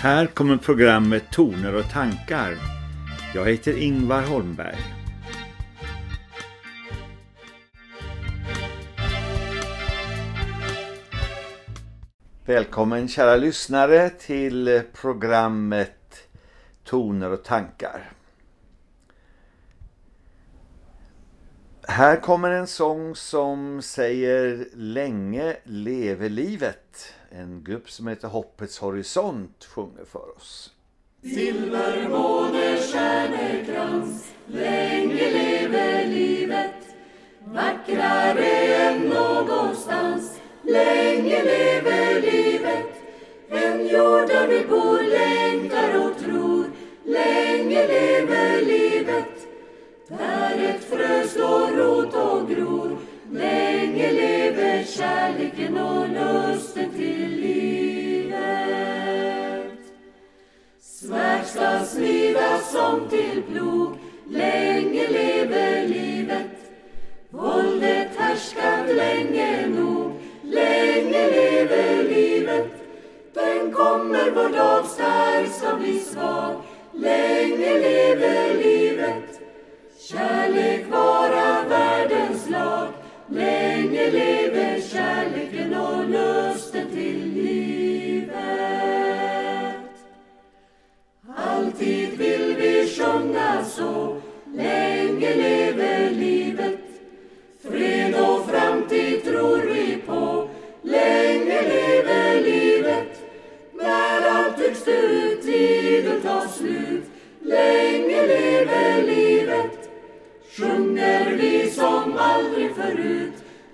Här kommer programmet Toner och tankar. Jag heter Ingvar Holmberg. Välkommen kära lyssnare till programmet Toner och tankar. Här kommer en sång som säger Länge leve livet. En grupp som heter Hoppets horisont sjunger för oss. Silvermåne stjärnekrans, länge leve livet. Vackrare än någonstans, länge leve livet. En jord där vi bor, längtar och tror, länge leve livet. Där ett frö slår rot och gror, länge leve kärleken och lusten till livet. Svärd ska smidas som till plog, länge leve livet. Våldet härskat länge nog, länge leve livet. Den kommer vår dag stark ska bli svag, länge leve livet. Kärlek vara världen länge leve kärleken och lusten till livet. Alltid vill vi sjunga så, länge leve livet. Fred och framtid tror vi på, länge leve livet. När allt tycks dö, tiden tar slut, länge leve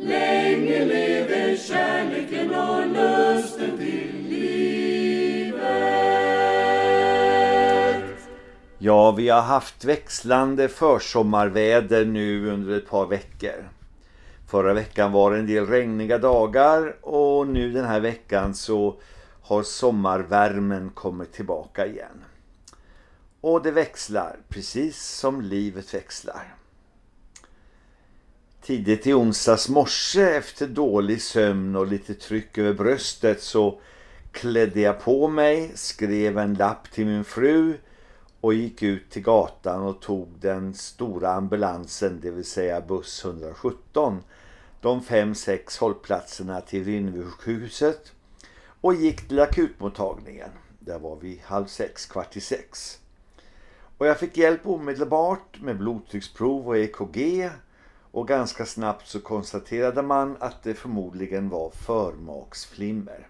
länge leve kärleken och lusten till livet. Ja, vi har haft växlande försommarväder nu under ett par veckor. Förra veckan var det en del regniga dagar och nu den här veckan så har sommarvärmen kommit tillbaka igen. Och det växlar, precis som livet växlar. Tidigt i onsdags morse efter dålig sömn och lite tryck över bröstet så klädde jag på mig, skrev en lapp till min fru och gick ut till gatan och tog den stora ambulansen, det vill säga buss 117, de fem, sex hållplatserna till Rinnebysjukhuset och gick till akutmottagningen. Där var vi halv sex, kvart i sex. Och jag fick hjälp omedelbart med blodtrycksprov och EKG och ganska snabbt så konstaterade man att det förmodligen var förmaksflimmer.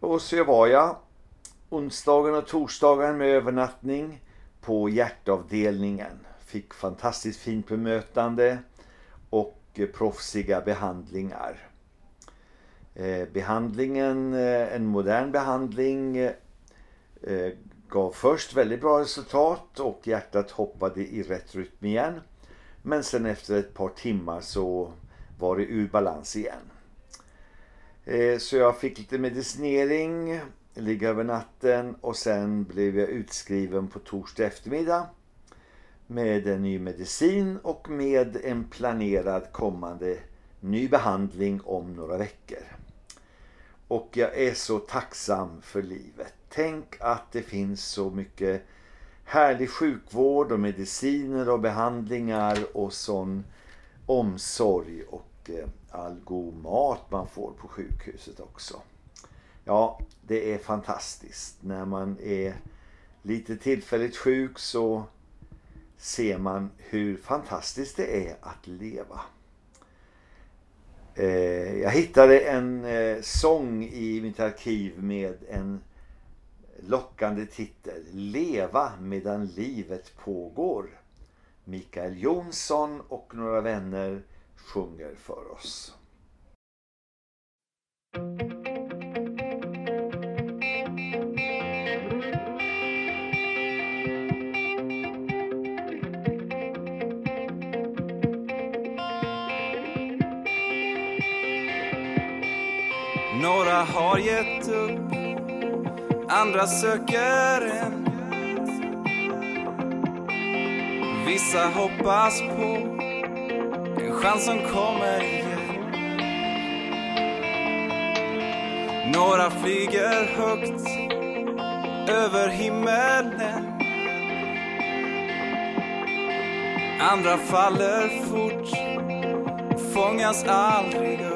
Och så var jag onsdagen och torsdagen med övernattning på hjärtavdelningen. Fick fantastiskt fint bemötande och proffsiga behandlingar. Eh, behandlingen, eh, en modern behandling eh, gav först väldigt bra resultat och hjärtat hoppade i rätt rytm igen. Men sen efter ett par timmar så var det ur balans igen. Eh, så jag fick lite medicinering, ligga över natten och sen blev jag utskriven på torsdag eftermiddag med en ny medicin och med en planerad kommande ny behandling om några veckor. Och jag är så tacksam för livet. Tänk att det finns så mycket härlig sjukvård och mediciner och behandlingar och sån omsorg och eh, all god mat man får på sjukhuset också. Ja, det är fantastiskt. När man är lite tillfälligt sjuk så ser man hur fantastiskt det är att leva. Eh, jag hittade en eh, sång i mitt arkiv med en lockande titel Leva medan livet pågår. Mikael Jonsson och några vänner sjunger för oss. Några har gett upp, andra söker en. Vissa hoppas på en chans som kommer igen. Några flyger högt över himmelen. Andra faller fort, fångas aldrig upp.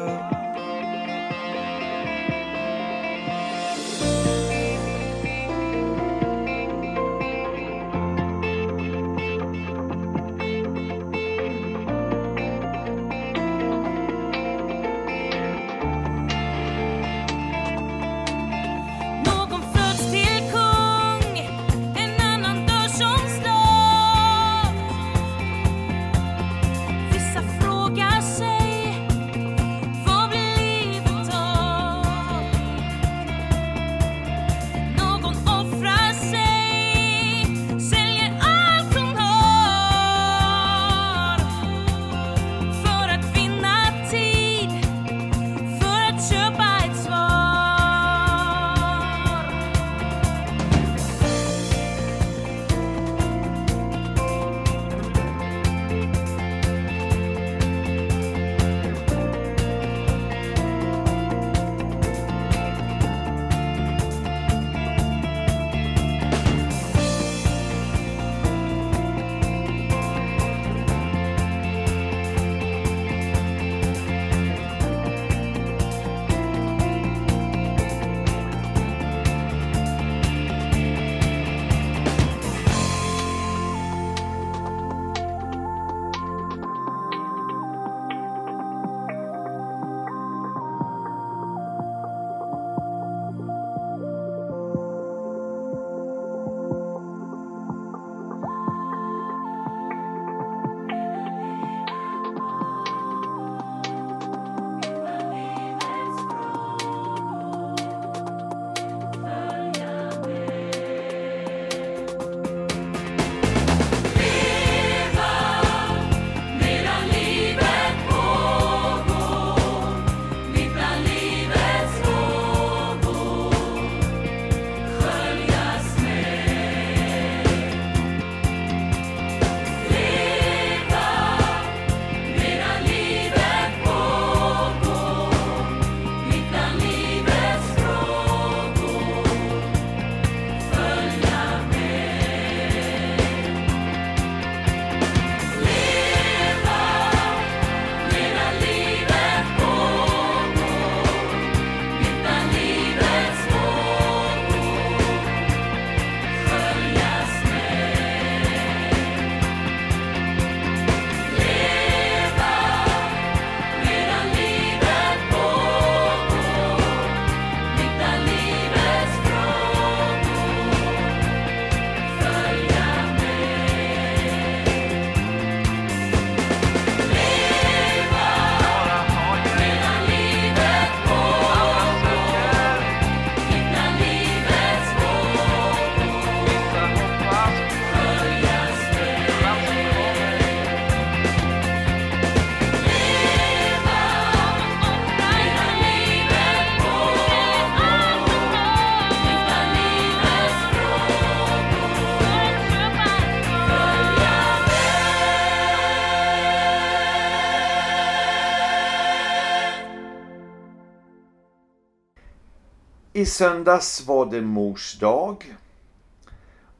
I söndags var det mors dag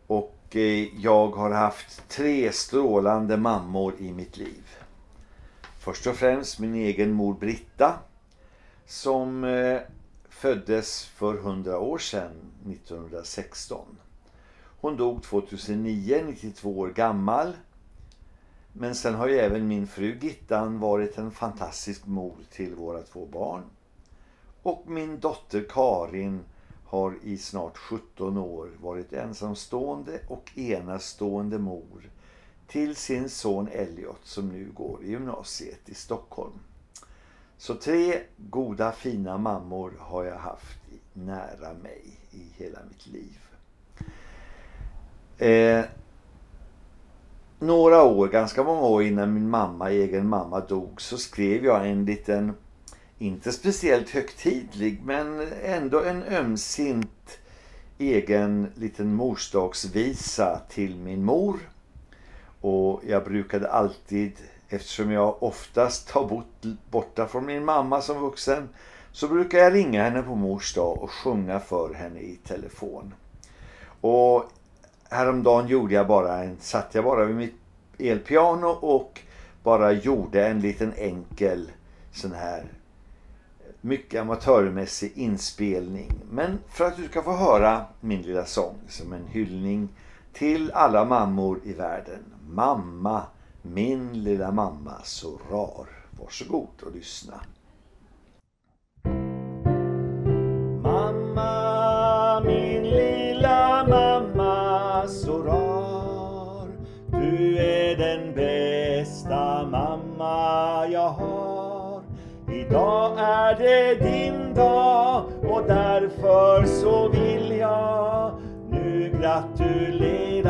och eh, jag har haft tre strålande mammor i mitt liv. Först och främst min egen mor Britta som eh, föddes för 100 år sedan, 1916. Hon dog 2009, 92 år gammal. Men sen har ju även min fru Gittan varit en fantastisk mor till våra två barn. Och min dotter Karin har i snart 17 år varit ensamstående och enastående mor till sin son Elliot som nu går i gymnasiet i Stockholm. Så tre goda fina mammor har jag haft nära mig i hela mitt liv. Eh, några år, ganska många år innan min mamma, egen mamma dog så skrev jag en liten inte speciellt högtidlig men ändå en ömsint egen liten morsdagsvisa till min mor. Och jag brukade alltid, eftersom jag oftast har bott borta från min mamma som vuxen, så brukar jag ringa henne på mors dag och sjunga för henne i telefon. Och häromdagen gjorde jag bara en, satt jag bara vid mitt elpiano och bara gjorde en liten enkel sån här mycket amatörmässig inspelning. Men för att du ska få höra min lilla sång som en hyllning till alla mammor i världen. Mamma, min lilla mamma så rar. Varsågod och lyssna. Mamma, min lilla mamma så rar. Du är den bästa mamma jag har. Idag är det din dag och därför så vill jag nu gratulera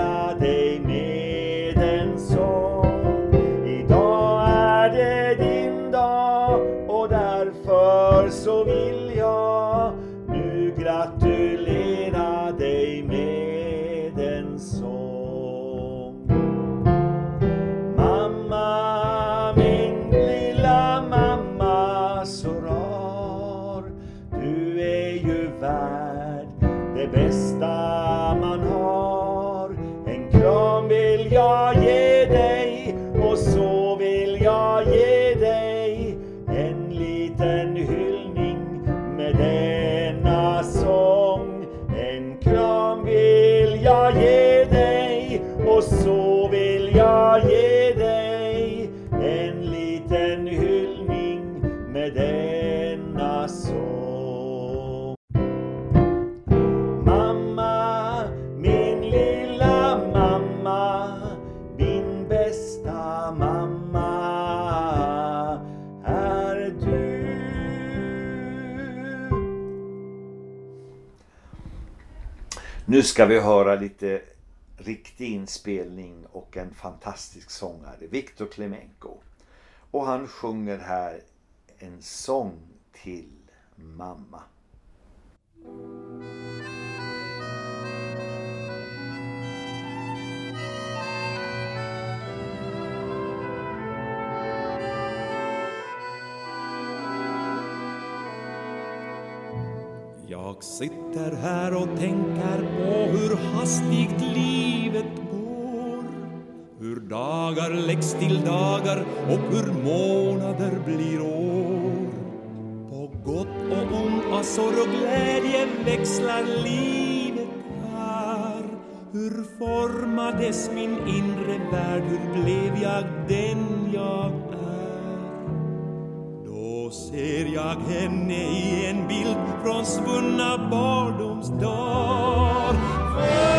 värd det bästa ska vi höra lite riktig inspelning och en fantastisk sångare, Viktor Klemenko. Och han sjunger här en sång till mamma. Jag sitter här och tänker på hur hastigt livet går. Hur dagar läggs till dagar och hur månader blir år. På gott och ont, av sorg och glädje växlar livet här. Hur formades min inre värld, hur blev jag den jag? Så ser jag henne i en bild från svunna barndomsdagar.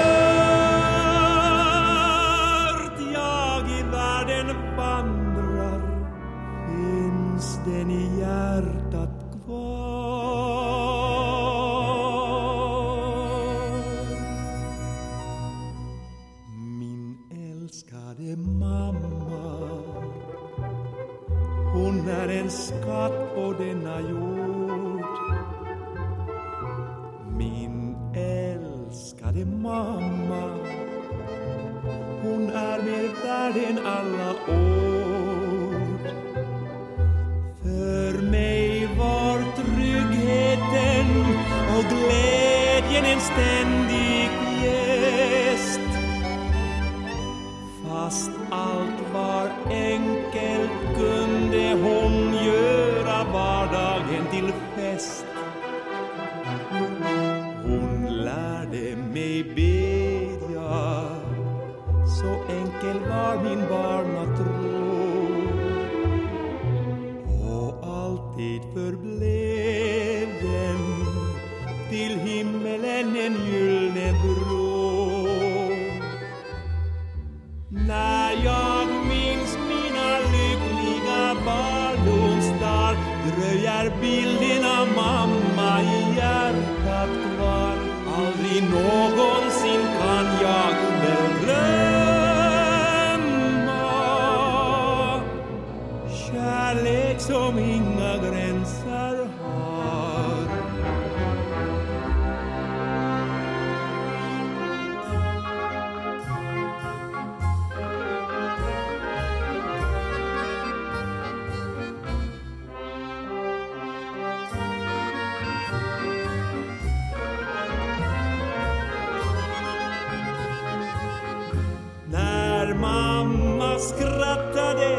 Skrattade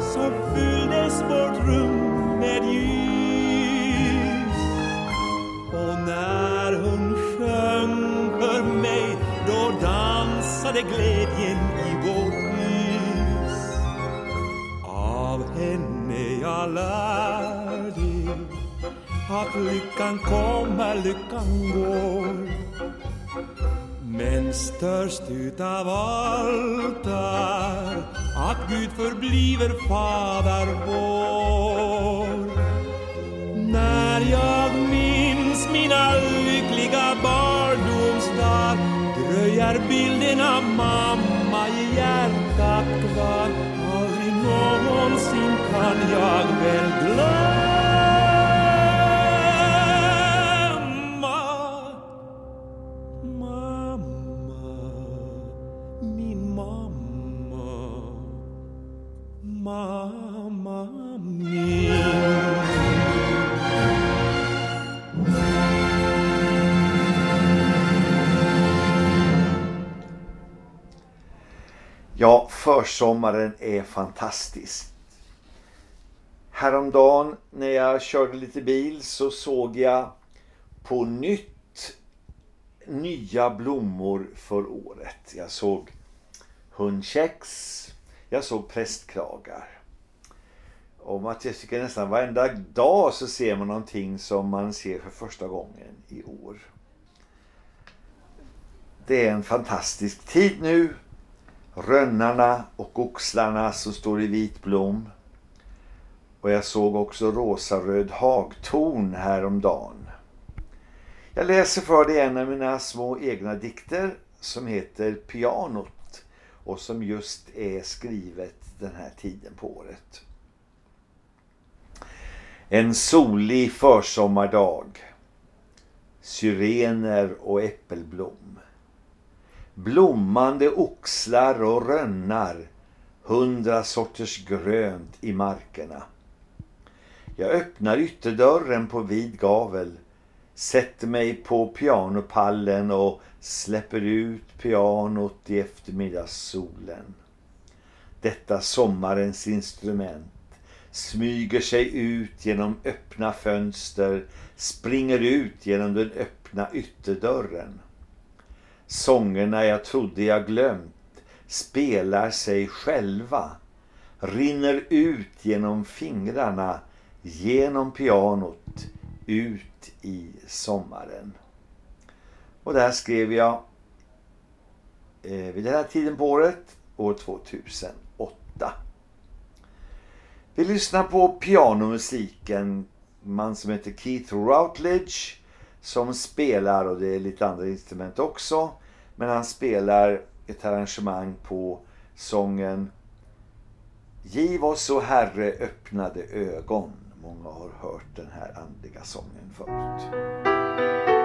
så fylldes vårt rum med ljus. Och när hon sjöng för mig då dansade glädjen i vårt hus. Av henne jag lärde att lyckan kommer, lyckan går. Störst utav allt är att Gud förbliver Fader vår. När jag minns mina lyckliga barndomsdagar dröjer bilden av mamma i hjärtat kvar. Aldrig någonsin kan jag väl glömma försommaren är fantastisk. Häromdagen när jag körde lite bil så såg jag på nytt nya blommor för året. Jag såg hundkex, jag såg prästkragar. Och att jag tycker nästan varenda dag så ser man någonting som man ser för första gången i år. Det är en fantastisk tid nu. Rönnarna och oxlarna som står i vit blom. Och jag såg också rosaröd hagtorn häromdagen. Jag läser för dig en av mina små egna dikter som heter Pianot och som just är skrivet den här tiden på året. En solig försommardag. Syrener och äppelblom. Blommande oxlar och rönnar. Hundra sorters grönt i markerna. Jag öppnar ytterdörren på vid gavel. Sätter mig på pianopallen och släpper ut pianot i eftermiddagssolen. Detta sommarens instrument smyger sig ut genom öppna fönster, springer ut genom den öppna ytterdörren. Sångerna jag trodde jag glömt spelar sig själva, rinner ut genom fingrarna, genom pianot, ut i sommaren. Och där skrev jag eh, vid den här tiden på året, år 2008. Vi lyssnar på pianomusiken, man som heter Keith Routledge som spelar, och det är lite andra instrument också, men han spelar ett arrangemang på sången Giv oss så Herre öppnade ögon. Många har hört den här andliga sången förut.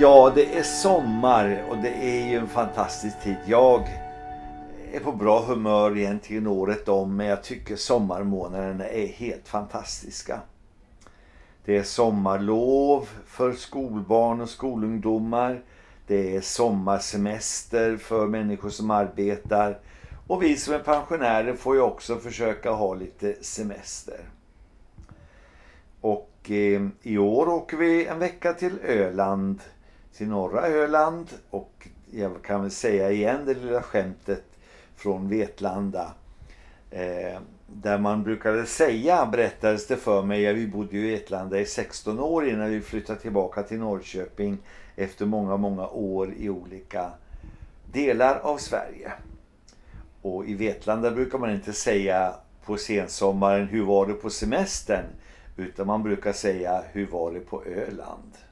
Ja, det är sommar och det är ju en fantastisk tid. Jag är på bra humör egentligen året om men jag tycker sommarmånaderna är helt fantastiska. Det är sommarlov för skolbarn och skolungdomar. Det är sommarsemester för människor som arbetar. Och vi som är pensionärer får ju också försöka ha lite semester. Och eh, i år åker vi en vecka till Öland, till norra Öland. Och jag kan väl säga igen det lilla skämtet från Vetlanda. Eh, där man brukade säga, berättades det för mig, ja, vi bodde ju i Vetlanda i 16 år innan vi flyttade tillbaka till Norrköping efter många, många år i olika delar av Sverige. Och i Vetlanda brukar man inte säga på sensommaren, hur var det på semestern? Utan man brukar säga, hur var det på Öland?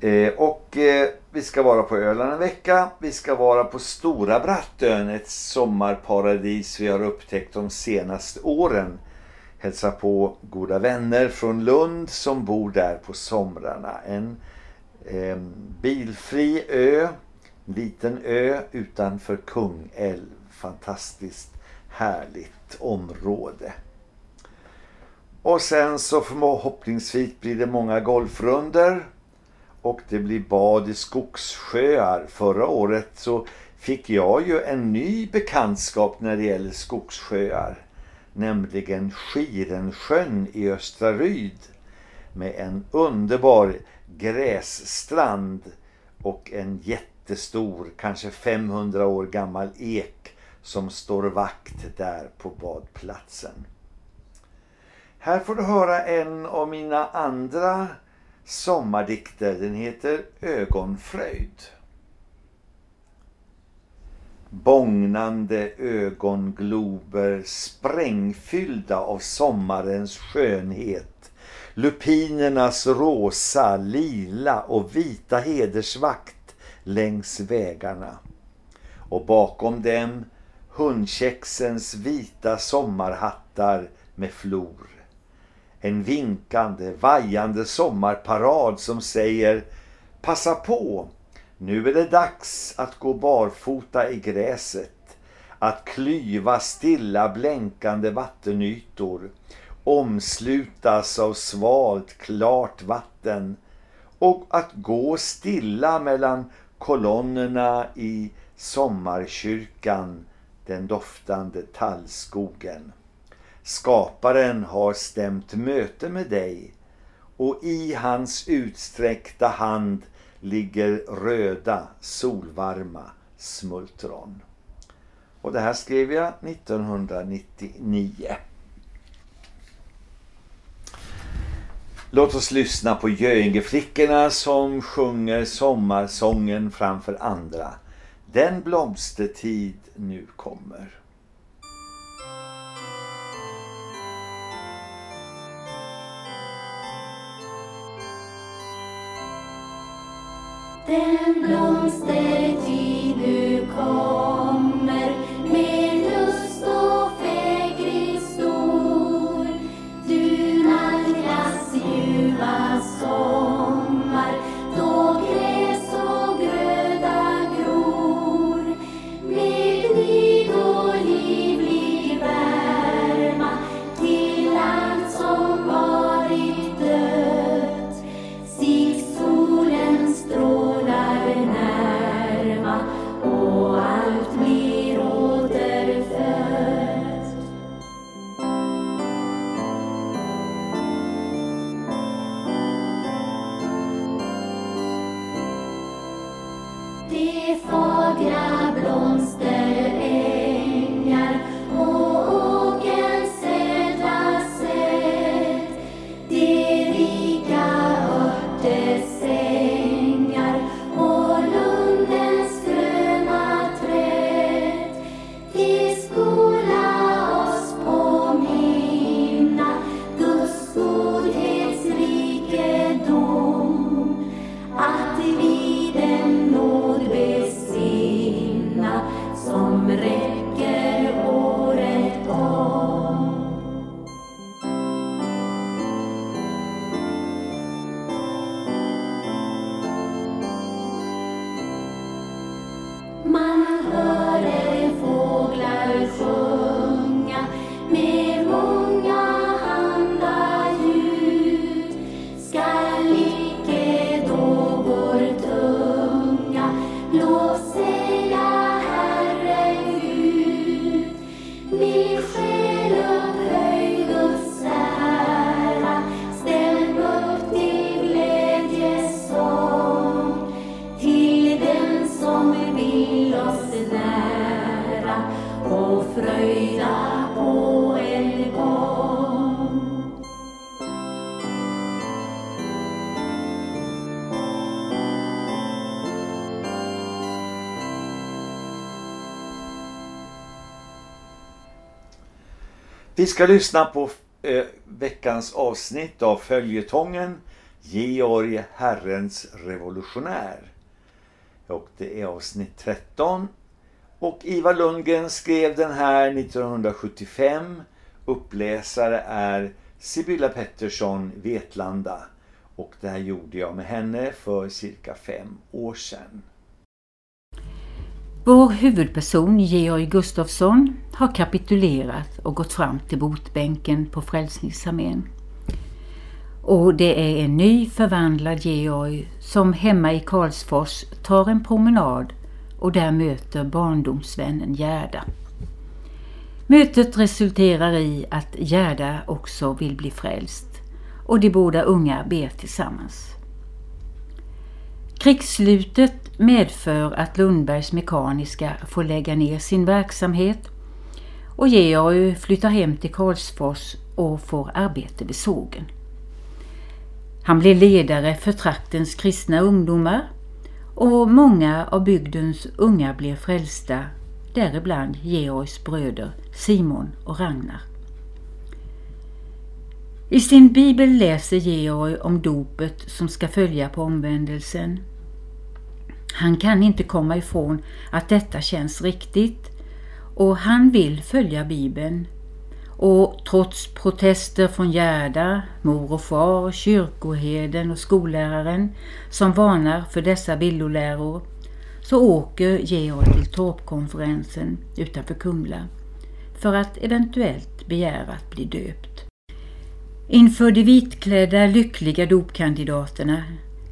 Eh, och eh, vi ska vara på Öland en vecka. Vi ska vara på Stora Brattön, ett sommarparadis vi har upptäckt de senaste åren. Hälsa på goda vänner från Lund som bor där på somrarna. En eh, bilfri ö, en liten ö utanför Kungälv. Fantastiskt härligt område. Och sen så förhoppningsvis blir det många golfrunder och det blir bad i skogssjöar. Förra året så fick jag ju en ny bekantskap när det gäller skogssjöar. Nämligen Skirensjön i Östra Ryd. Med en underbar grässtrand och en jättestor, kanske 500 år gammal ek som står vakt där på badplatsen. Här får du höra en av mina andra sommardikter. Den heter Ögonfröjd. Bångnande ögonglober sprängfyllda av sommarens skönhet. Lupinernas rosa, lila och vita hedersvakt längs vägarna. Och bakom dem hundkäxens vita sommarhattar med flor. En vinkande, vajande sommarparad som säger Passa på! Nu är det dags att gå barfota i gräset. Att klyva stilla blänkande vattenytor. Omslutas av svalt, klart vatten. Och att gå stilla mellan kolonnerna i sommarkyrkan, den doftande tallskogen. Skaparen har stämt möte med dig och i hans utsträckta hand ligger röda, solvarma smultron. Och det här skrev jag 1999. Låt oss lyssna på Göingeflickorna som sjunger sommarsången framför andra. Den blomstertid nu kommer. Den blomstertid nu kommer Vi ska lyssna på eh, veckans avsnitt av följetongen Georg Herrens revolutionär. Och det är avsnitt 13. Och Ivar Lundgren skrev den här 1975. Uppläsare är Sibylla Pettersson Vetlanda. Och det här gjorde jag med henne för cirka fem år sedan. Vår huvudperson Georg Gustafsson har kapitulerat och gått fram till botbänken på Frälsningsarmén. Och det är en ny förvandlad Georg som hemma i Karlsfors tar en promenad och där möter barndomsvännen Gerda. Mötet resulterar i att Gerda också vill bli frälst och de båda unga ber tillsammans. Krigsslutet medför att Lundbergs Mekaniska får lägga ner sin verksamhet och Georg flyttar hem till Karlsfors och får arbete vid sågen. Han blir ledare för traktens kristna ungdomar och många av bygdens unga blir frälsta, däribland Georgs bröder Simon och Ragnar. I sin bibel läser Georg om dopet som ska följa på omvändelsen. Han kan inte komma ifrån att detta känns riktigt och han vill följa bibeln. Och trots protester från Gerda, mor och far, kyrkoherden och skolläraren som varnar för dessa villoläror så åker Georg till torpkonferensen utanför Kumla för att eventuellt begära att bli döpt. Inför de vitklädda lyckliga dopkandidaterna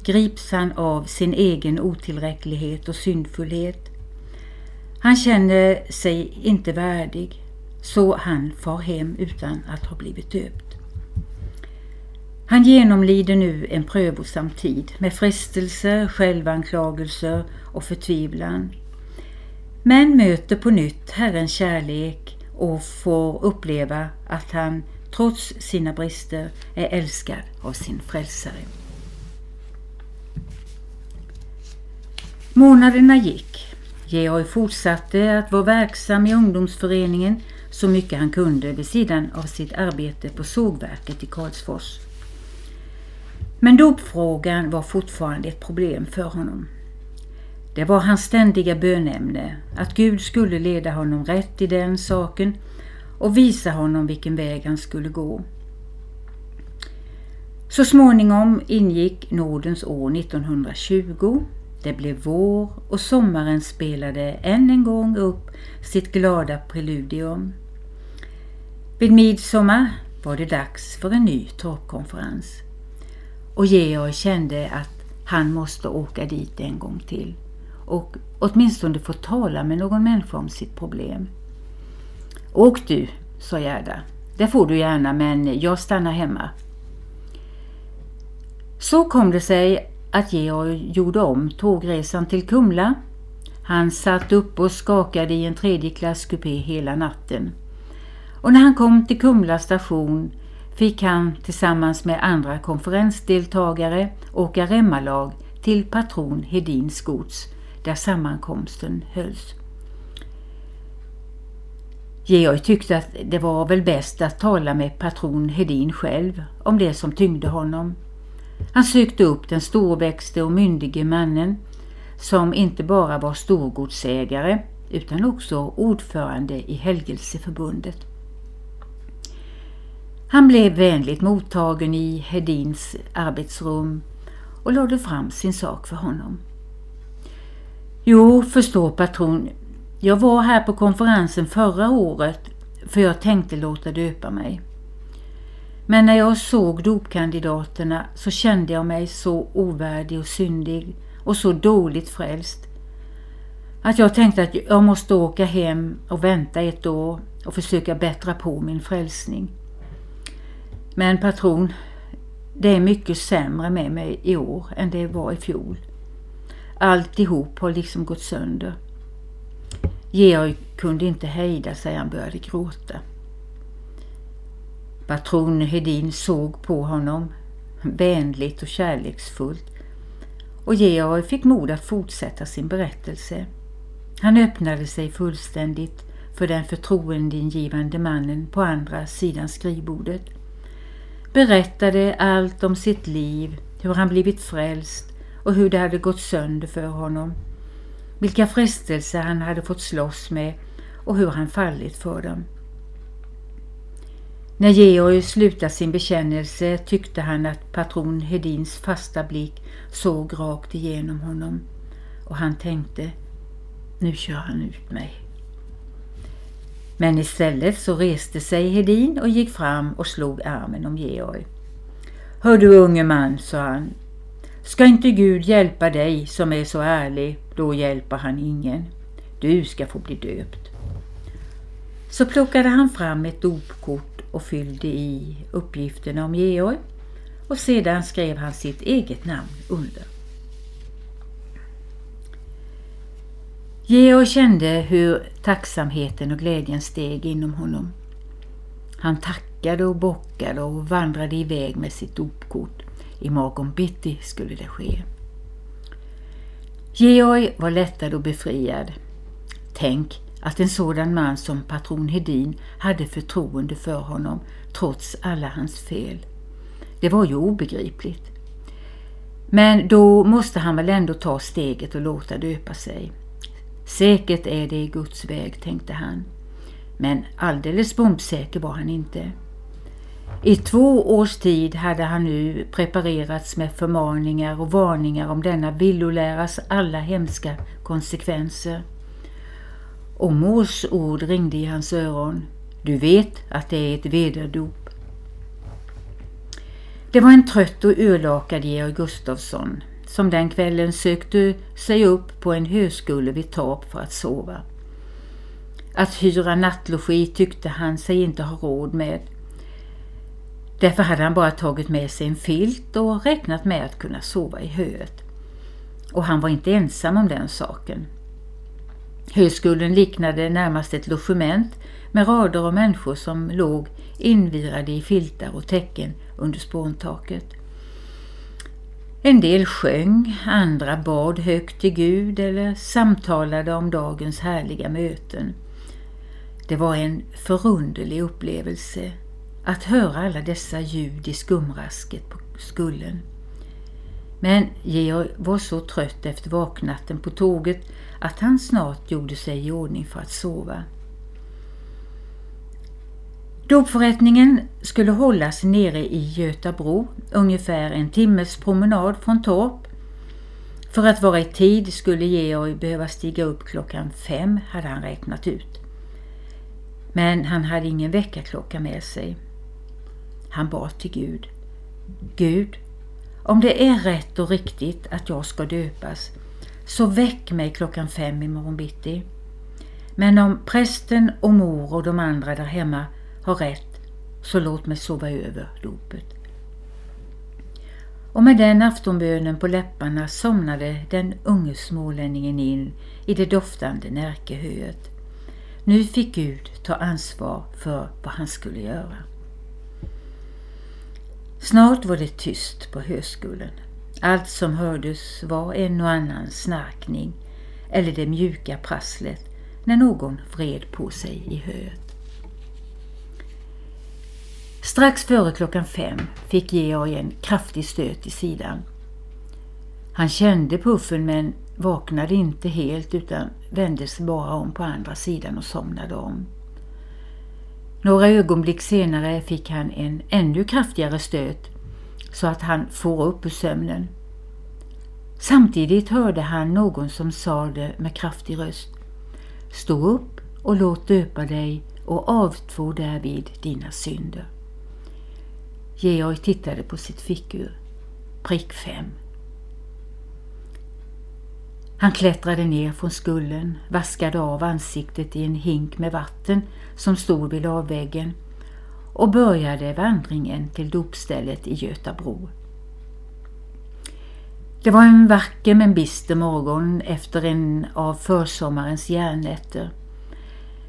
grips han av sin egen otillräcklighet och syndfullhet. Han känner sig inte värdig, så han far hem utan att ha blivit döpt. Han genomlider nu en prövosam tid med frestelser, självanklagelser och förtvivlan. Men möter på nytt Herrens kärlek och får uppleva att han trots sina brister är älskad av sin frälsare. Månaderna gick. Georg fortsatte att vara verksam i ungdomsföreningen så mycket han kunde vid sidan av sitt arbete på sågverket i Karlsfors. Men dopfrågan var fortfarande ett problem för honom. Det var hans ständiga bönämne, att Gud skulle leda honom rätt i den saken och visa honom vilken väg han skulle gå. Så småningom ingick nådens år 1920. Det blev vår och sommaren spelade än en gång upp sitt glada preludium. Vid midsommar var det dags för en ny torpkonferens och Georg kände att han måste åka dit en gång till och åtminstone få tala med någon människa om sitt problem. Åk du, sa Gerda. Det får du gärna men jag stannar hemma. Så kom det sig att Georg gjorde om tågresan till Kumla. Han satt upp och skakade i en tredjeklasskupé hela natten. Och när han kom till Kumla station fick han tillsammans med andra konferensdeltagare åka remmalag till patron Hedins gods där sammankomsten hölls. Georg tyckte att det var väl bäst att tala med patron Hedin själv om det som tyngde honom. Han sökte upp den storväxte och myndige mannen som inte bara var storgodsägare utan också ordförande i Helgelseförbundet. Han blev vänligt mottagen i Hedins arbetsrum och lade fram sin sak för honom. Jo, förstår patron, jag var här på konferensen förra året för jag tänkte låta döpa mig. Men när jag såg dopkandidaterna så kände jag mig så ovärdig och syndig och så dåligt frälst att jag tänkte att jag måste åka hem och vänta ett år och försöka bättra på min frälsning. Men patron, det är mycket sämre med mig i år än det var i fjol. Alltihop har liksom gått sönder. Georg kunde inte hejda sig, han började gråta. Patron Hedin såg på honom vänligt och kärleksfullt och Georg fick mod att fortsätta sin berättelse. Han öppnade sig fullständigt för den förtroendeingivande mannen på andra sidan skrivbordet. Berättade allt om sitt liv, hur han blivit frälst och hur det hade gått sönder för honom. Vilka frestelser han hade fått slåss med och hur han fallit för dem. När Georg slutade sin bekännelse tyckte han att patron Hedins fasta blick såg rakt igenom honom och han tänkte, nu kör han ut mig. Men istället så reste sig Hedin och gick fram och slog armen om Georg. Hör du unge man, sa han, ska inte Gud hjälpa dig som är så ärlig, då hjälper han ingen. Du ska få bli döpt. Så plockade han fram ett dopkort och fyllde i uppgifterna om Georg och sedan skrev han sitt eget namn under. Georg kände hur tacksamheten och glädjen steg inom honom. Han tackade och bockade och vandrade iväg med sitt dopkort. I morgon bitti skulle det ske. Georg var lättad och befriad. Tänk att en sådan man som patron Hedin hade förtroende för honom trots alla hans fel. Det var ju obegripligt. Men då måste han väl ändå ta steget och låta döpa sig. Säkert är det i Guds väg, tänkte han. Men alldeles bombsäker var han inte. I två års tid hade han nu preparerats med förmaningar och varningar om denna villoläras alla hemska konsekvenser. Och mors ord ringde i hans öron. Du vet att det är ett vederdop. Det var en trött och urlakad Georg Gustafsson som den kvällen sökte sig upp på en höskulle vid Torp för att sova. Att hyra nattlogi tyckte han sig inte ha råd med. Därför hade han bara tagit med sig en filt och räknat med att kunna sova i höet. Och han var inte ensam om den saken. Höskullen liknade närmast ett logement med rader av människor som låg invirade i filtar och täcken under spåntaket. En del sjöng, andra bad högt till Gud eller samtalade om dagens härliga möten. Det var en förunderlig upplevelse att höra alla dessa ljud i skumrasket på skullen. Men Georg var så trött efter vaknatten på tåget att han snart gjorde sig i ordning för att sova. Dopförrättningen skulle hållas nere i Götabro, ungefär en timmes promenad från Torp. För att vara i tid skulle Georg behöva stiga upp klockan fem, hade han räknat ut. Men han hade ingen väckarklocka med sig. Han bad till Gud. Gud, om det är rätt och riktigt att jag ska döpas, så väck mig klockan fem imorgon bitti. Men om prästen och mor och de andra där hemma har rätt, så låt mig sova över dopet. Och med den aftonbönen på läpparna somnade den unge smålänningen in i det doftande närkehöet. Nu fick Gud ta ansvar för vad han skulle göra. Snart var det tyst på höskullen. Allt som hördes var en och annan snarkning eller det mjuka prasslet när någon vred på sig i höet. Strax före klockan fem fick Georg en kraftig stöt i sidan. Han kände puffen men vaknade inte helt utan vände sig bara om på andra sidan och somnade om. Några ögonblick senare fick han en ännu kraftigare stöt så att han for upp ur sömnen. Samtidigt hörde han någon som sade med kraftig röst Stå upp och låt döpa dig och avtvå därvid dina synder. Georg tittade på sitt fickur. Prick fem. Han klättrade ner från skullen, vaskade av ansiktet i en hink med vatten som stod vid lavväggen och började vandringen till dopstället i Götabro. Det var en vacker men bister morgon efter en av försommarens järnnätter.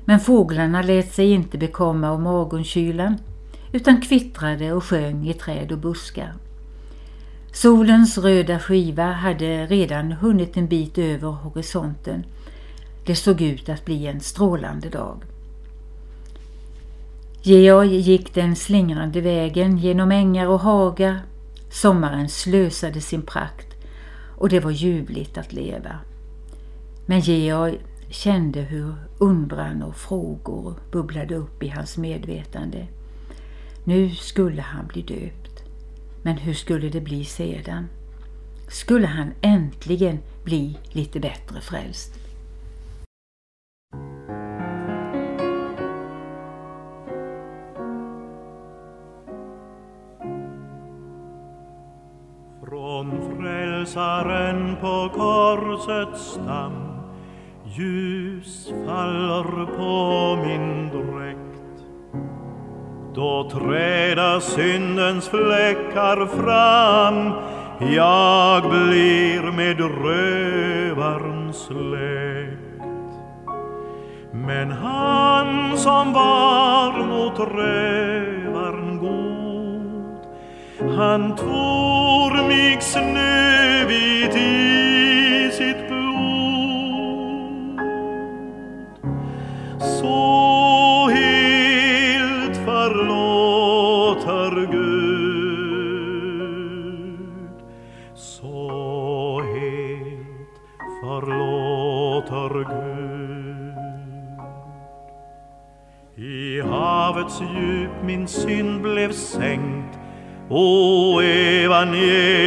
Men fåglarna lät sig inte bekomma av morgonkylan utan kvittrade och sjöng i träd och buskar. Solens röda skiva hade redan hunnit en bit över horisonten. Det såg ut att bli en strålande dag. Georg gick den slingrande vägen genom ängar och hagar. Sommaren slösade sin prakt och det var ljuvligt att leva. Men Georg kände hur undran och frågor bubblade upp i hans medvetande. Nu skulle han bli döpt. Men hur skulle det bli sedan? Skulle han äntligen bli lite bättre frälst? Från frälsaren på korsets stam. Ljus faller på min dräkt. Då träda syndens fläckar fram. Jag blir med rövaren släkt. Men han som var mot rövaren han tog mig snövit i sitt blod. Så helt förlåter Gud. Så helt förlåter Gud. I havets djup min synd blev sänkt. O evangelium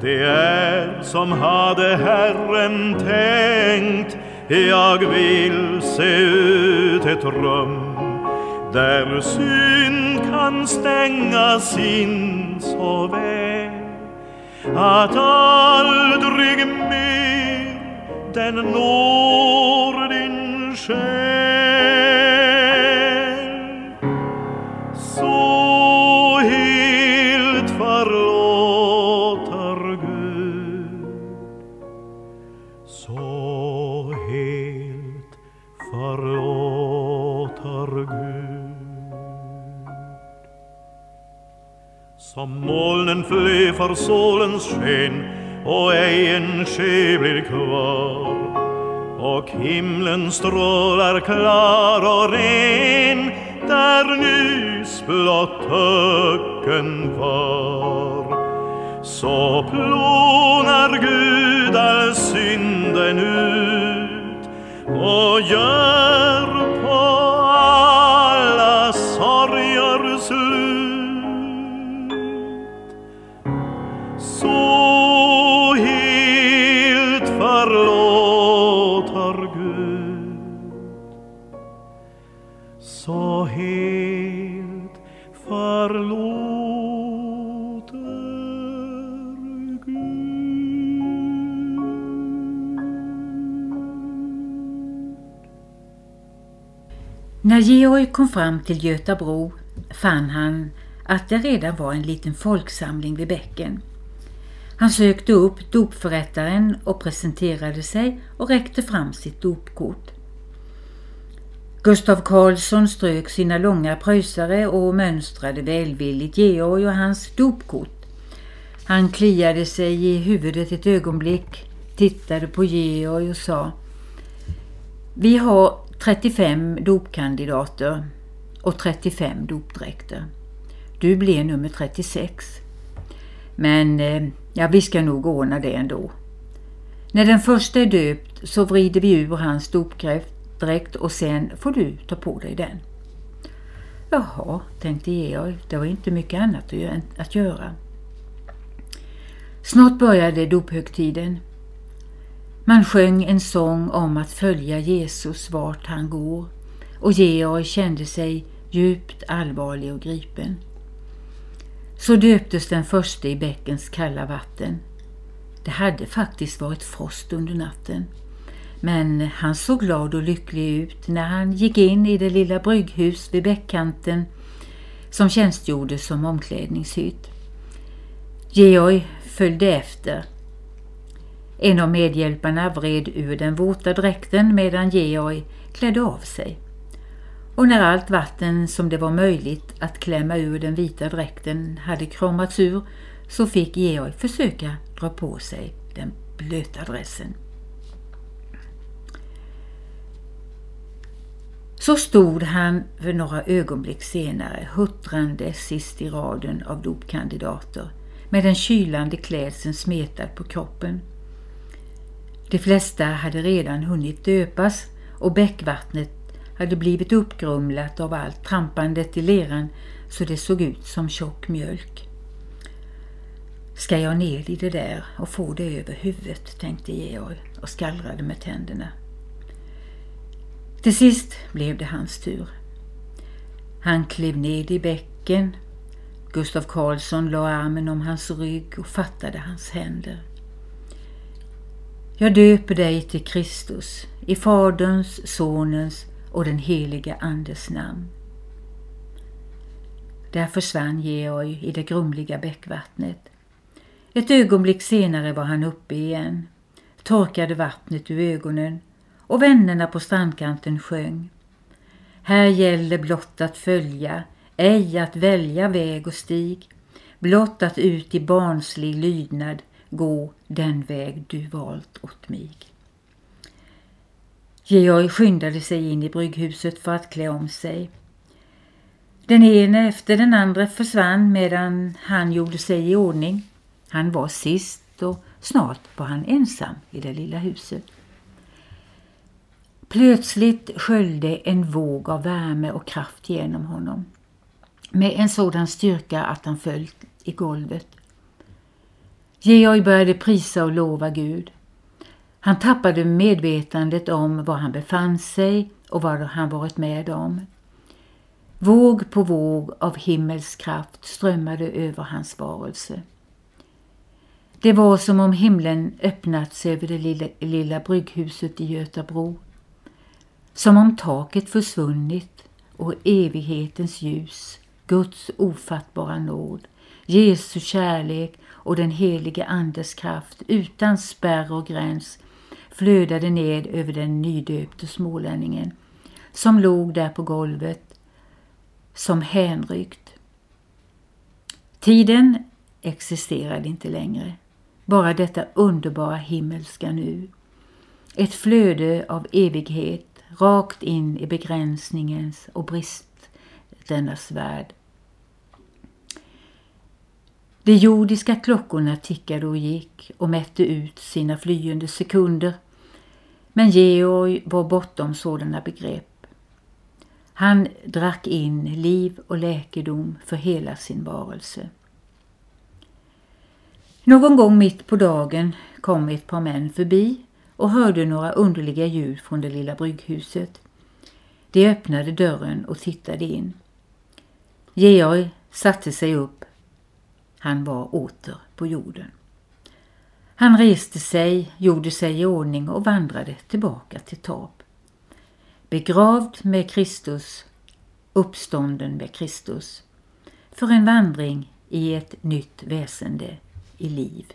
Det är som hade Herren tänkt. Jag vill se ut ett rum Där synd kan stängas in så väl Att aldrig mer den når din själ. Molnen fly för solens sken och ej en sky blir kvar. Och himlen strålar klar och ren där nyss blott öken var. Så plånar Gud all synden ut och gör När Georg kom fram till Götabro fann han att det redan var en liten folksamling vid bäcken. Han sökte upp dopförrättaren och presenterade sig och räckte fram sitt dopkort. Gustav Karlsson strök sina långa pröjsare och mönstrade välvilligt Georg och hans dopkort. Han kliade sig i huvudet ett ögonblick, tittade på Georg och sa Vi har 35 dopkandidater och 35 dopdräkter. Du blir nummer 36. Men eh, ja, vi ska nog ordna det ändå. När den första är döpt så vrider vi ur hans dopdräkt och sen får du ta på dig den. Jaha, tänkte Georg, det var inte mycket annat att göra. Snart började dophögtiden. Man sjöng en sång om att följa Jesus vart han går och Georg kände sig djupt allvarlig och gripen. Så döptes den första i bäckens kalla vatten. Det hade faktiskt varit frost under natten. Men han såg glad och lycklig ut när han gick in i det lilla brygghus vid bäckkanten som tjänstgjorde som omklädningshytt. Georg följde efter. En av medhjälparna vred ur den våta dräkten medan Georg klädde av sig. Och när allt vatten som det var möjligt att klämma ur den vita dräkten hade kramats ur så fick Georg försöka dra på sig den blöta dressen. Så stod han för några ögonblick senare huttrande sist i raden av dopkandidater med den kylande klädseln smetad på kroppen. De flesta hade redan hunnit döpas och bäckvattnet hade blivit uppgrumlat av allt trampandet i leran så det såg ut som tjock mjölk. Ska jag ner i det där och få det över huvudet, tänkte Georg och skallrade med tänderna. Till sist blev det hans tur. Han klev ned i bäcken. Gustav Karlsson la armen om hans rygg och fattade hans händer. Jag döper dig till Kristus, i Faderns, Sonens och den helige Andes namn. Där försvann Georg i det grumliga bäckvattnet. Ett ögonblick senare var han uppe igen, torkade vattnet ur ögonen och vännerna på strandkanten sjöng. Här gäller blott att följa, ej att välja väg och stig, blott att ut i barnslig lydnad gå den väg du valt åt mig. Georg skyndade sig in i brygghuset för att klä om sig. Den ene efter den andra försvann medan han gjorde sig i ordning. Han var sist och snart var han ensam i det lilla huset. Plötsligt sköljde en våg av värme och kraft genom honom. Med en sådan styrka att han föll i golvet. Georg började prisa och lova Gud. Han tappade medvetandet om var han befann sig och vad han varit med om. Våg på våg av himmelskraft strömmade över hans varelse. Det var som om himlen öppnats över det lilla, lilla brygghuset i Götabro. Som om taket försvunnit och evighetens ljus, Guds ofattbara nåd, Jesu kärlek och den helige Andes kraft utan spärr och gräns flödade ned över den nydöpte smålänningen som låg där på golvet som hänryckt. Tiden existerade inte längre. Bara detta underbara himmelska nu. Ett flöde av evighet rakt in i begränsningens och bristernas värld. De jordiska klockorna tickade och gick och mätte ut sina flyende sekunder. Men Georg var bortom sådana begrepp. Han drack in liv och läkedom för hela sin varelse. Någon gång mitt på dagen kom ett par män förbi och hörde några underliga ljud från det lilla brygghuset. De öppnade dörren och tittade in. Georg satte sig upp. Han var åter på jorden. Han reste sig, gjorde sig i ordning och vandrade tillbaka till Tab. Begravd med Kristus, uppstånden med Kristus, för en vandring i ett nytt väsende i liv.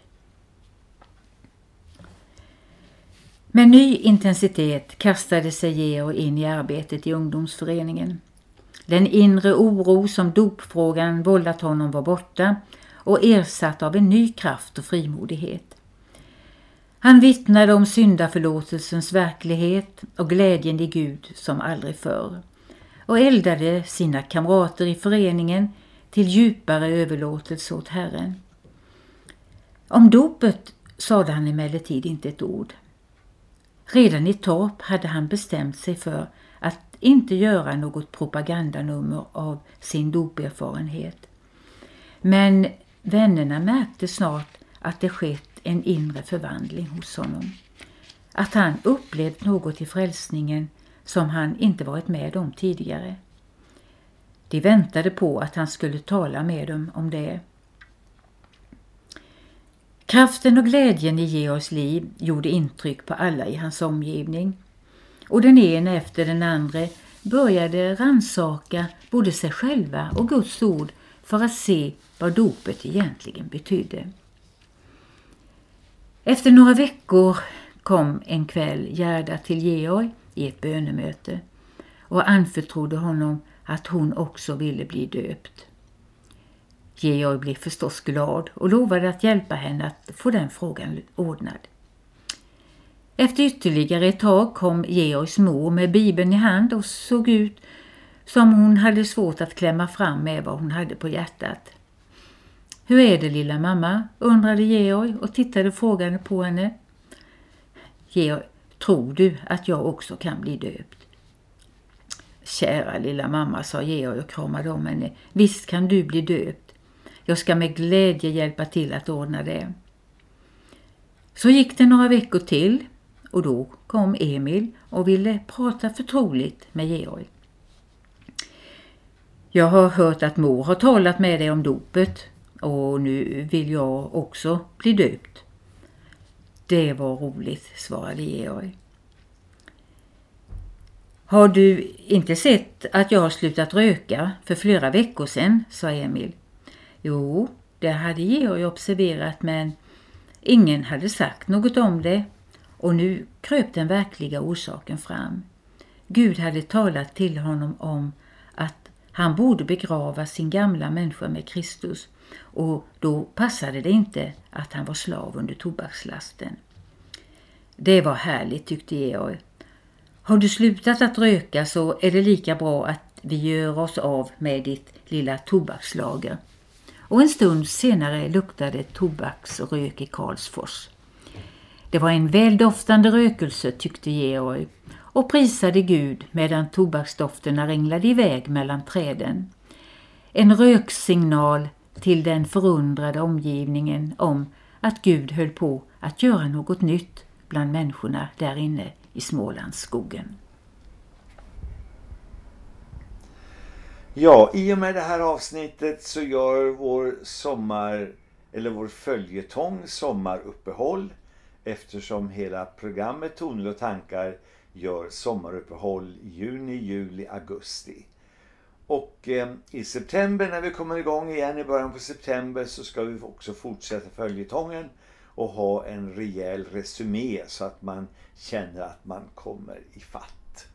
Med ny intensitet kastade sig Georg in i arbetet i ungdomsföreningen. Den inre oro som dopfrågan vållat honom var borta och ersatt av en ny kraft och frimodighet. Han vittnade om syndaförlåtelsens verklighet och glädjen i Gud som aldrig förr och eldade sina kamrater i föreningen till djupare överlåtelse åt Herren. Om dopet sade han emellertid inte ett ord. Redan i Torp hade han bestämt sig för att inte göra något propagandanummer av sin doperfarenhet. Men vännerna märkte snart att det skett en inre förvandling hos honom. Att han upplevt något i frälsningen som han inte varit med om tidigare. De väntade på att han skulle tala med dem om det. Kraften och glädjen i Georgs liv gjorde intryck på alla i hans omgivning och den ena efter den andra började ransaka både sig själva och Guds ord för att se vad dopet egentligen betydde. Efter några veckor kom en kväll Gerda till Georg i ett bönemöte och anförtrodde honom att hon också ville bli döpt. Georg blev förstås glad och lovade att hjälpa henne att få den frågan ordnad. Efter ytterligare ett tag kom Georgs mor med bibeln i hand och såg ut som hon hade svårt att klämma fram med vad hon hade på hjärtat. Hur är det lilla mamma? undrade Georg och tittade frågande på henne. Georg, tror du att jag också kan bli döpt? Kära lilla mamma, sa Georg och kramade om henne. Visst kan du bli döpt. Jag ska med glädje hjälpa till att ordna det. Så gick det några veckor till och då kom Emil och ville prata förtroligt med Georg. Jag har hört att mor har talat med dig om dopet och nu vill jag också bli döpt. Det var roligt, svarade Georg. Har du inte sett att jag har slutat röka för flera veckor sedan, sa Emil. Jo, det hade Georg observerat men ingen hade sagt något om det och nu kröp den verkliga orsaken fram. Gud hade talat till honom om han borde begrava sin gamla människa med Kristus och då passade det inte att han var slav under tobakslasten. Det var härligt tyckte Georg. Har du slutat att röka så är det lika bra att vi gör oss av med ditt lilla tobakslager. Och en stund senare luktade tobaksrök i Karlsfors. Det var en väldoftande rökelse tyckte Georg och prisade Gud medan tobaksdofterna ringlade iväg mellan träden. En röksignal till den förundrade omgivningen om att Gud höll på att göra något nytt bland människorna där inne i Smålandsskogen. Ja, i och med det här avsnittet så gör vår sommar eller vår följetong sommaruppehåll eftersom hela programmet Tonel och tankar gör sommaruppehåll i juni, juli, augusti. Och eh, i september när vi kommer igång igen i början på september så ska vi också fortsätta följetongen och ha en rejäl resumé så att man känner att man kommer i fatt.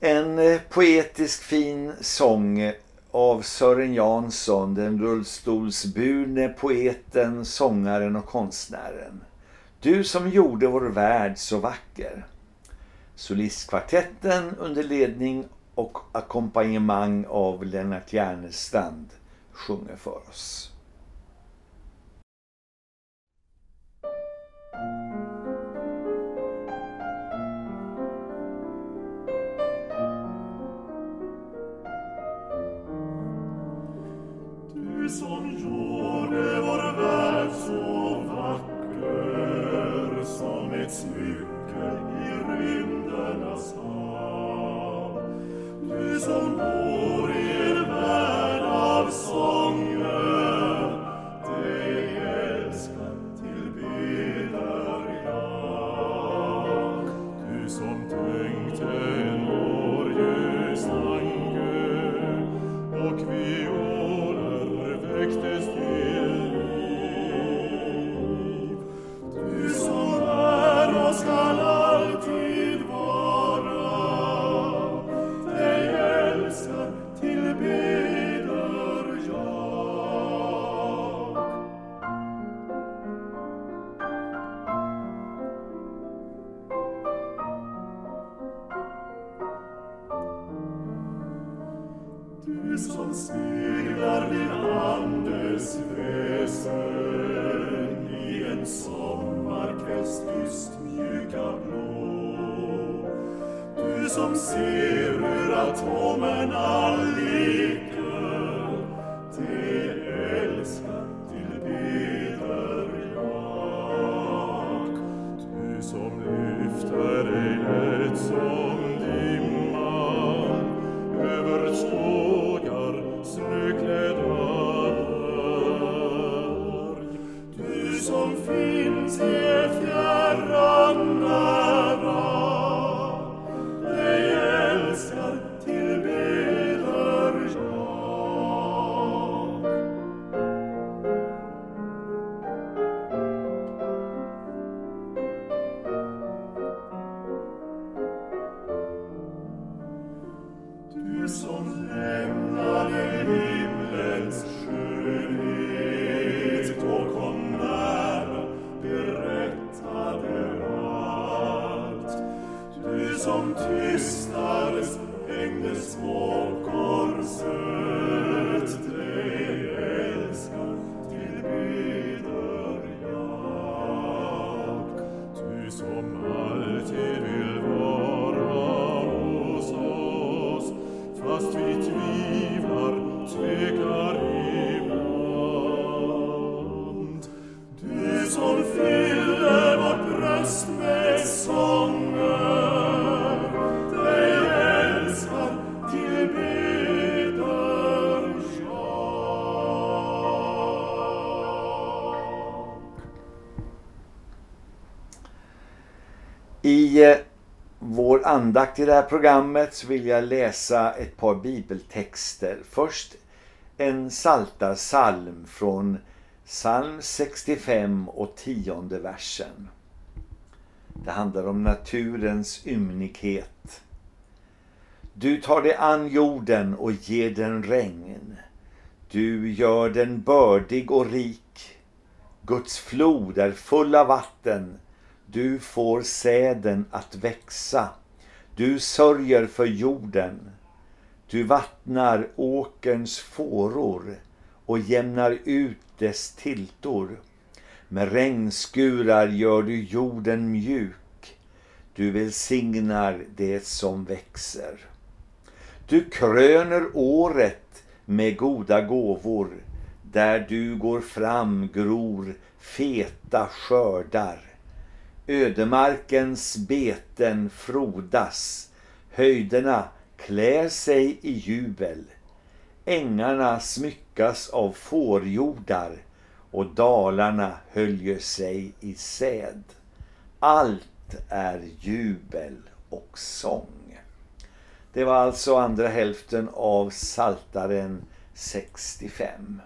En eh, poetisk fin sång av Sören Jansson, den rullstolsburne poeten, sångaren och konstnären. Du som gjorde vår värld så vacker. Solistkvartetten under ledning och ackompanjemang av Lennart Järnestrand sjunger för oss. Du som Bezücke ihr in der Nassau, andakt i det här programmet så vill jag läsa ett par bibeltexter. Först en saltarsalm från psalm 65 och tionde versen. Det handlar om naturens ymnighet. Du tar dig an jorden och ger den regn. Du gör den bördig och rik. Guds flod är full av vatten. Du får säden att växa. Du sörjer för jorden. Du vattnar åkerns fåror och jämnar ut dess tiltor. Med regnskurar gör du jorden mjuk. Du välsignar det som växer. Du kröner året med goda gåvor. Där du går fram gror feta skördar. Ödemarkens beten frodas. Höjderna klär sig i jubel. Ängarna smyckas av fårjordar och dalarna höljer sig i säd. Allt är jubel och sång. Det var alltså andra hälften av Saltaren 65.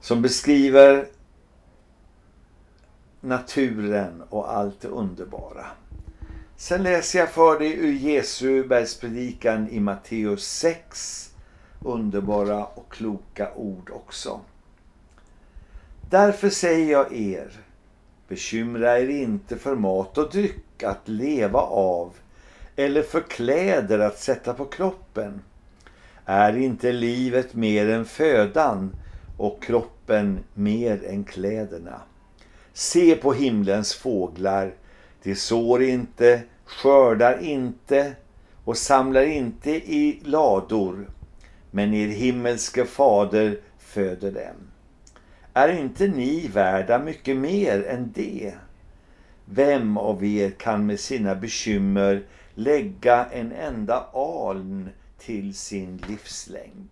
Som beskriver naturen och allt det underbara. Sen läser jag för dig ur Jesu bergspredikan i Matteus 6. Underbara och kloka ord också. Därför säger jag er, bekymra er inte för mat och dryck att leva av eller för kläder att sätta på kroppen. Är inte livet mer än födan och kroppen mer än kläderna? Se på himlens fåglar, de sår inte, skördar inte och samlar inte i lador, men er himmelske fader föder dem. Är inte ni värda mycket mer än det? Vem av er kan med sina bekymmer lägga en enda aln till sin livslängd?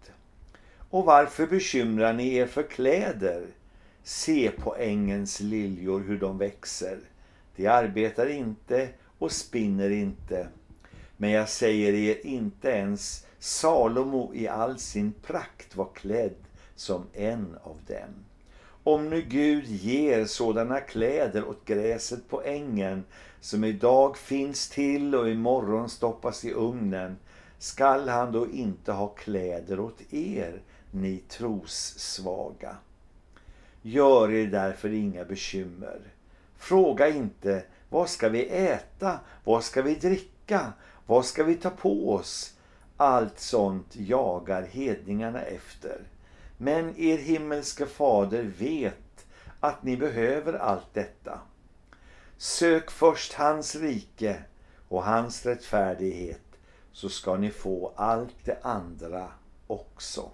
Och varför bekymrar ni er för kläder? Se på ängens liljor hur de växer. De arbetar inte och spinner inte. Men jag säger er, inte ens Salomo i all sin prakt var klädd som en av dem. Om nu Gud ger sådana kläder åt gräset på ängen som idag finns till och imorgon stoppas i ugnen, skall han då inte ha kläder åt er, ni trossvaga. Gör er därför inga bekymmer. Fråga inte, vad ska vi äta? Vad ska vi dricka? Vad ska vi ta på oss? Allt sånt jagar hedningarna efter. Men er himmelske fader vet att ni behöver allt detta. Sök först hans rike och hans rättfärdighet så ska ni få allt det andra också.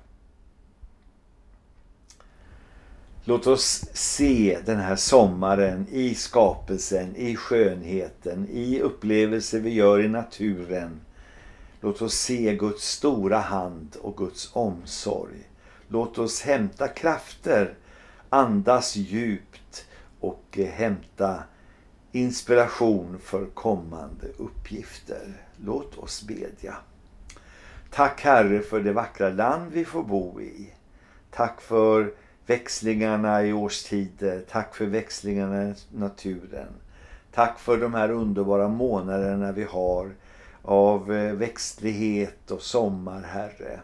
Låt oss se den här sommaren i skapelsen, i skönheten, i upplevelser vi gör i naturen. Låt oss se Guds stora hand och Guds omsorg. Låt oss hämta krafter, andas djupt och hämta inspiration för kommande uppgifter. Låt oss bedja. Tack Herre för det vackra land vi får bo i. Tack för växlingarna i årstider. Tack för växlingarna i naturen. Tack för de här underbara månaderna vi har av eh, växtlighet och sommar, Herre.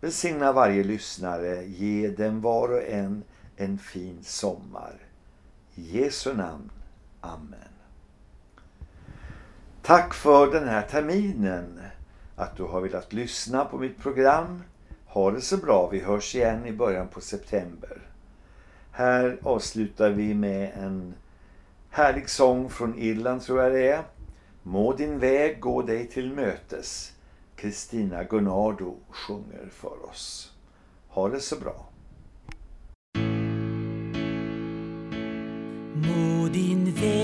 Välsigna varje lyssnare. Ge dem var och en en fin sommar. I Jesu namn. Amen. Tack för den här terminen. Att du har velat lyssna på mitt program. Ha det så bra. Vi hörs igen i början på september. Här avslutar vi med en härlig sång från Irland tror jag det är. Må din väg gå dig till mötes. Kristina Gunnardo sjunger för oss. Ha det så bra. Må din väg